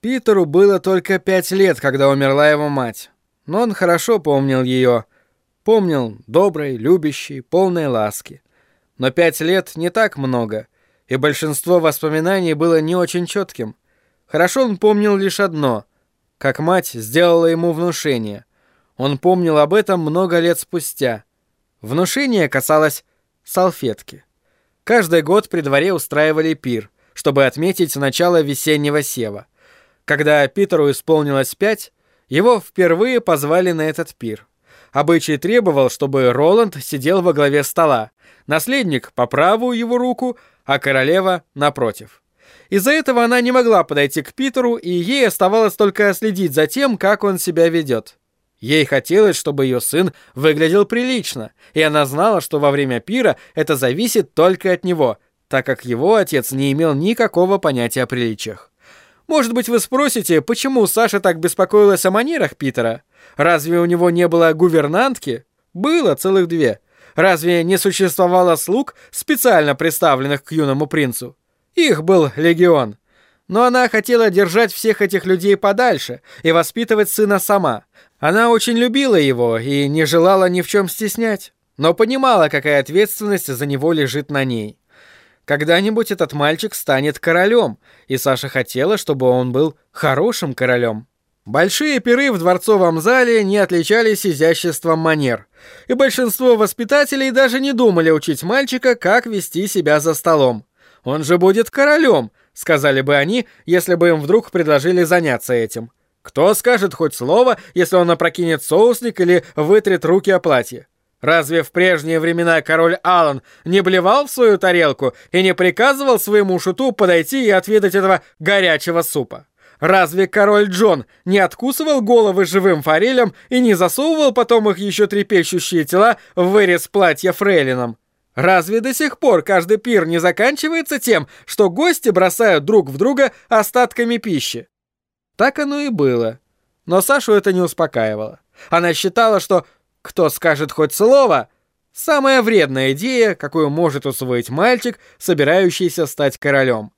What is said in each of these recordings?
Питеру было только пять лет, когда умерла его мать. Но он хорошо помнил ее. Помнил доброй, любящей, полной ласки. Но пять лет не так много, и большинство воспоминаний было не очень четким. Хорошо он помнил лишь одно — как мать сделала ему внушение. Он помнил об этом много лет спустя. Внушение касалось салфетки. Каждый год при дворе устраивали пир, чтобы отметить начало весеннего сева. Когда Питеру исполнилось пять, его впервые позвали на этот пир. Обычай требовал, чтобы Роланд сидел во главе стола, наследник по правую его руку, а королева напротив. Из-за этого она не могла подойти к Питеру, и ей оставалось только следить за тем, как он себя ведет. Ей хотелось, чтобы ее сын выглядел прилично, и она знала, что во время пира это зависит только от него, так как его отец не имел никакого понятия о приличиях. Может быть, вы спросите, почему Саша так беспокоилась о манерах Питера? Разве у него не было гувернантки? Было целых две. Разве не существовало слуг, специально представленных к юному принцу? Их был легион. Но она хотела держать всех этих людей подальше и воспитывать сына сама. Она очень любила его и не желала ни в чем стеснять, но понимала, какая ответственность за него лежит на ней. Когда-нибудь этот мальчик станет королем, и Саша хотела, чтобы он был хорошим королем. Большие пиры в дворцовом зале не отличались изяществом манер, и большинство воспитателей даже не думали учить мальчика, как вести себя за столом. «Он же будет королем», — сказали бы они, если бы им вдруг предложили заняться этим. Кто скажет хоть слово, если он опрокинет соусник или вытрет руки о платье? Разве в прежние времена король Алан не блевал в свою тарелку и не приказывал своему шуту подойти и отведать этого горячего супа? Разве король Джон не откусывал головы живым форелем и не засовывал потом их еще трепещущие тела в вырез платья фрейлином? Разве до сих пор каждый пир не заканчивается тем, что гости бросают друг в друга остатками пищи? Так оно и было. Но Сашу это не успокаивало. Она считала, что кто скажет хоть слово? Самая вредная идея, какую может усвоить мальчик, собирающийся стать королем.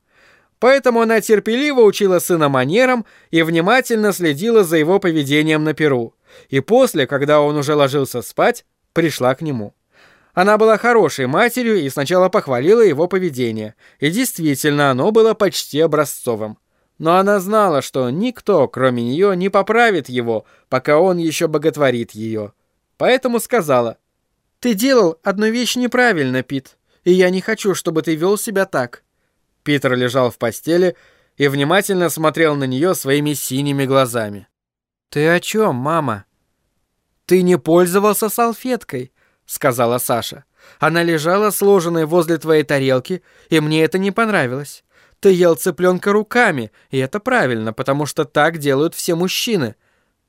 Поэтому она терпеливо учила сына манерам и внимательно следила за его поведением на перу. И после, когда он уже ложился спать, пришла к нему. Она была хорошей матерью и сначала похвалила его поведение. И действительно, оно было почти образцовым. Но она знала, что никто, кроме нее, не поправит его, пока он еще боготворит ее. Поэтому сказала, «Ты делал одну вещь неправильно, Пит, и я не хочу, чтобы ты вел себя так». Питер лежал в постели и внимательно смотрел на нее своими синими глазами. «Ты о чем, мама?» «Ты не пользовался салфеткой», — сказала Саша. «Она лежала сложенной возле твоей тарелки, и мне это не понравилось. Ты ел цыпленка руками, и это правильно, потому что так делают все мужчины.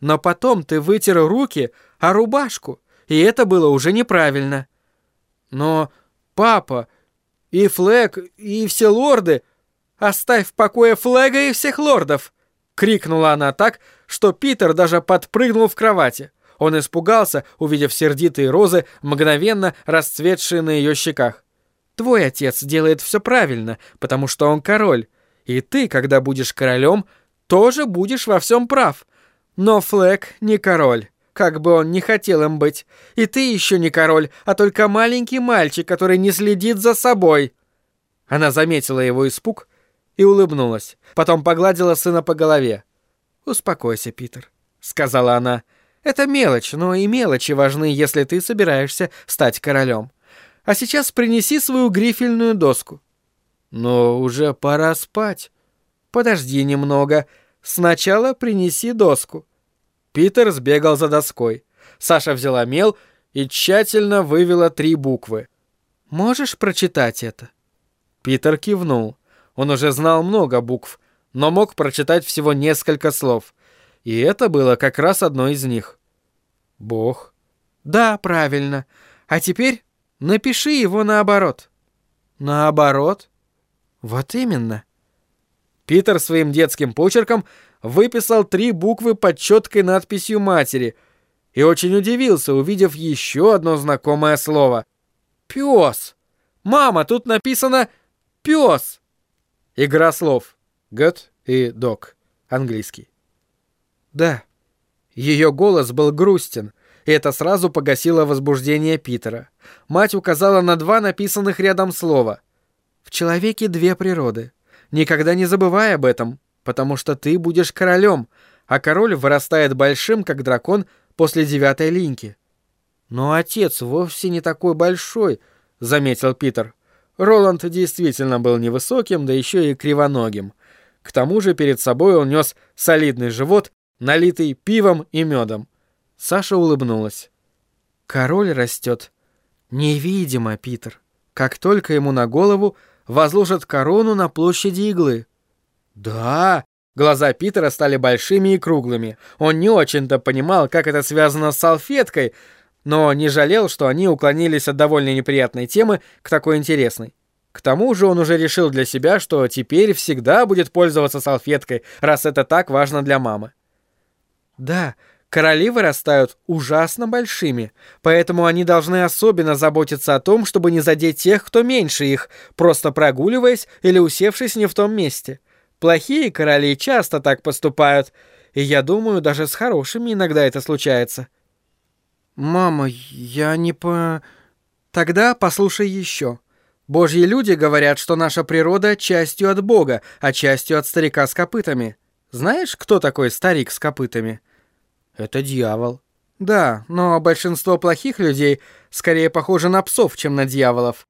Но потом ты вытер руки о рубашку, и это было уже неправильно. Но, папа, и Флэг, и все лорды... Оставь в покое Флэга и всех лордов!» — крикнула она так, что Питер даже подпрыгнул в кровати. Он испугался, увидев сердитые розы, мгновенно расцветшие на ее щеках. «Твой отец делает все правильно, потому что он король. И ты, когда будешь королем, тоже будешь во всем прав. Но Флэк не король, как бы он ни хотел им быть. И ты еще не король, а только маленький мальчик, который не следит за собой». Она заметила его испуг и улыбнулась. Потом погладила сына по голове. «Успокойся, Питер», — сказала она. «Это мелочь, но и мелочи важны, если ты собираешься стать королем. А сейчас принеси свою грифельную доску». «Но уже пора спать». «Подожди немного», Сначала принеси доску». Питер сбегал за доской. Саша взяла мел и тщательно вывела три буквы. «Можешь прочитать это?» Питер кивнул. Он уже знал много букв, но мог прочитать всего несколько слов. И это было как раз одно из них. «Бог». «Да, правильно. А теперь напиши его наоборот». «Наоборот?» «Вот именно». Питер своим детским почерком выписал три буквы под четкой надписью матери и очень удивился, увидев еще одно знакомое слово. «Пес! Мама, тут написано «пес». Игра слов. Гет и док. Английский. Да. Ее голос был грустен, и это сразу погасило возбуждение Питера. Мать указала на два написанных рядом слова. «В человеке две природы. Никогда не забывай об этом, потому что ты будешь королем, а король вырастает большим, как дракон, после девятой линьки». «Но отец вовсе не такой большой», — заметил Питер. Роланд действительно был невысоким, да еще и кривоногим. К тому же перед собой он нес солидный живот, налитый пивом и медом. Саша улыбнулась. «Король растет. Невидимо, Питер. Как только ему на голову возложат корону на площади иглы». «Да!» Глаза Питера стали большими и круглыми. Он не очень-то понимал, как это связано с салфеткой, но не жалел, что они уклонились от довольно неприятной темы к такой интересной. К тому же он уже решил для себя, что теперь всегда будет пользоваться салфеткой, раз это так важно для мамы. Да, короли вырастают ужасно большими, поэтому они должны особенно заботиться о том, чтобы не задеть тех, кто меньше их, просто прогуливаясь или усевшись не в том месте. Плохие короли часто так поступают, и я думаю, даже с хорошими иногда это случается. «Мама, я не по...» «Тогда послушай еще. Божьи люди говорят, что наша природа частью от Бога, а частью от старика с копытами. Знаешь, кто такой старик с копытами? Это дьявол. Да, но большинство плохих людей скорее похожи на псов, чем на дьяволов.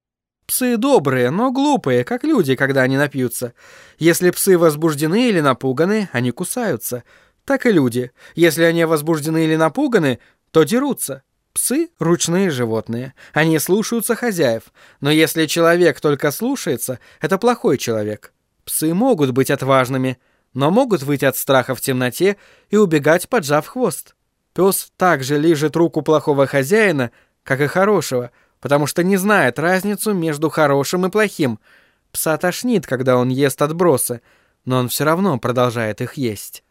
Псы добрые, но глупые, как люди, когда они напьются. Если псы возбуждены или напуганы, они кусаются. Так и люди. Если они возбуждены или напуганы, то дерутся. Псы — ручные животные. Они слушаются хозяев. Но если человек только слушается, это плохой человек. Псы могут быть отважными, но могут выйти от страха в темноте и убегать, поджав хвост. Пес также лижет руку плохого хозяина, как и хорошего, потому что не знает разницу между хорошим и плохим. Пса тошнит, когда он ест отбросы, но он все равно продолжает их есть.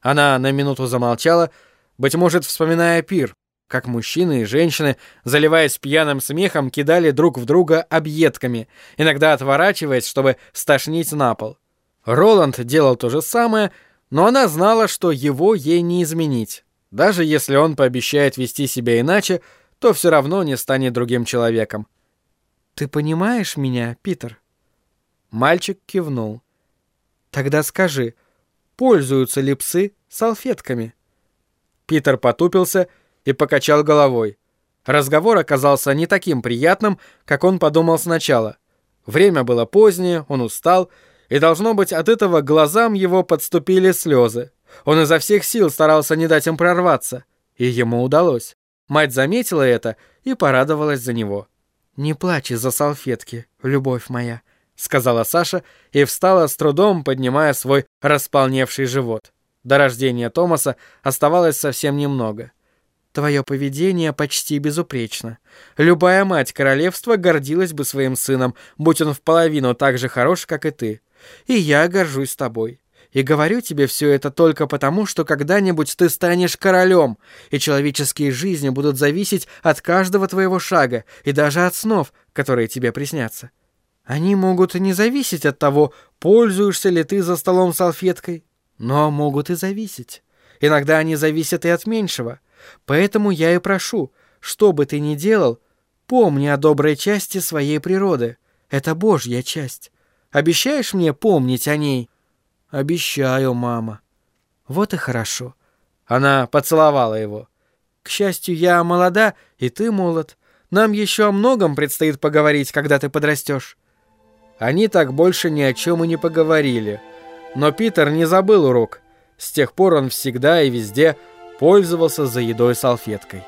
Она на минуту замолчала, быть может, вспоминая пир, как мужчины и женщины, заливаясь пьяным смехом, кидали друг в друга объедками, иногда отворачиваясь, чтобы стошнить на пол. Роланд делал то же самое, но она знала, что его ей не изменить. Даже если он пообещает вести себя иначе, то все равно не станет другим человеком. «Ты понимаешь меня, Питер?» Мальчик кивнул. «Тогда скажи, пользуются ли псы салфетками?» Питер потупился и покачал головой. Разговор оказался не таким приятным, как он подумал сначала. Время было позднее, он устал, и, должно быть, от этого глазам его подступили слезы. Он изо всех сил старался не дать им прорваться, и ему удалось. Мать заметила это и порадовалась за него. «Не плачь из-за салфетки, любовь моя», — сказала Саша и встала с трудом, поднимая свой располневший живот. До рождения Томаса оставалось совсем немного. Твое поведение почти безупречно. Любая мать королевства гордилась бы своим сыном, будь он в половину так же хорош, как и ты. И я горжусь тобой. И говорю тебе все это только потому, что когда-нибудь ты станешь королем, и человеческие жизни будут зависеть от каждого твоего шага и даже от снов, которые тебе приснятся. Они могут не зависеть от того, пользуешься ли ты за столом салфеткой, но могут и зависеть. Иногда они зависят и от меньшего. Поэтому я и прошу, что бы ты ни делал, помни о доброй части своей природы. Это Божья часть. Обещаешь мне помнить о ней? Обещаю, мама. Вот и хорошо. Она поцеловала его. К счастью, я молода, и ты молод. Нам еще о многом предстоит поговорить, когда ты подрастешь. Они так больше ни о чем и не поговорили. Но Питер не забыл урок. С тех пор он всегда и везде пользовался за едой салфеткой.